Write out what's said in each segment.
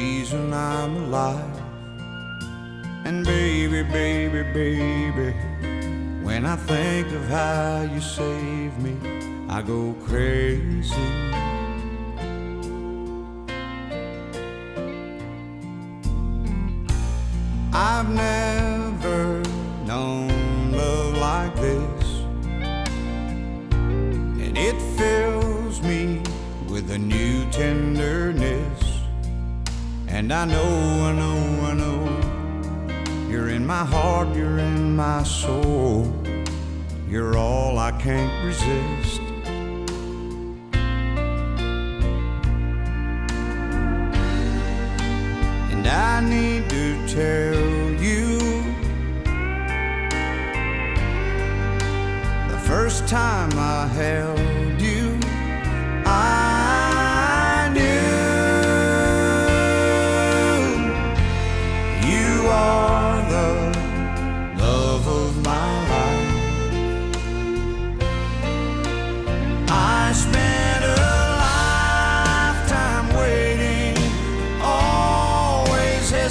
reason I'm alive. And baby, baby, baby, when I think of how you saved me, I go crazy. I've never known love like this, and it fills me with a new tenderness. And I know, I know, I know, you're in my heart, you're in my soul, you're all I can't resist. And I need to tell you the first time I held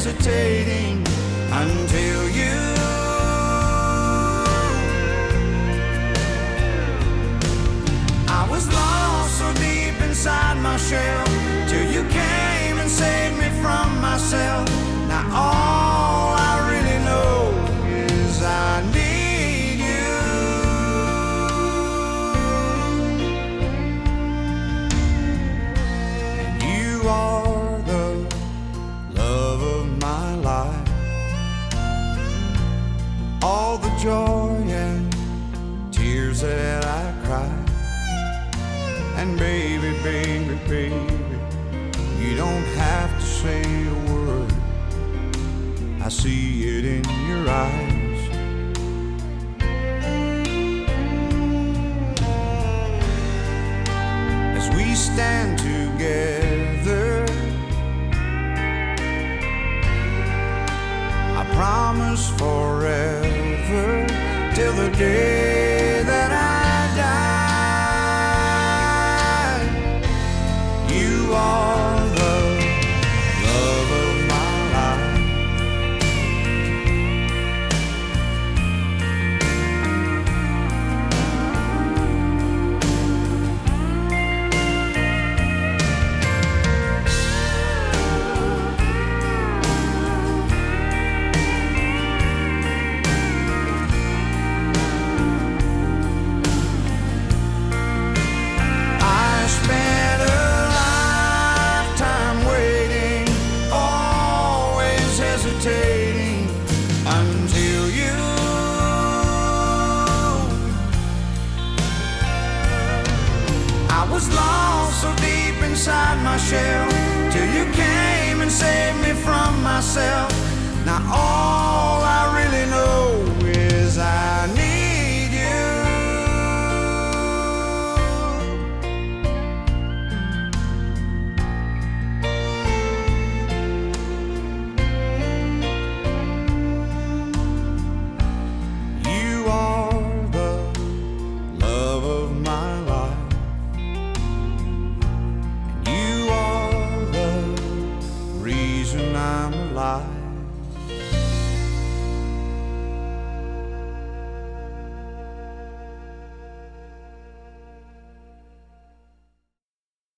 hesitating until you. Joy and tears that I cry. And baby, baby, baby, you don't have to say a word. I see it in your eyes. As we stand together, I promise forever till the day that I die. You are inside my shell till you came and saved me from myself. Now all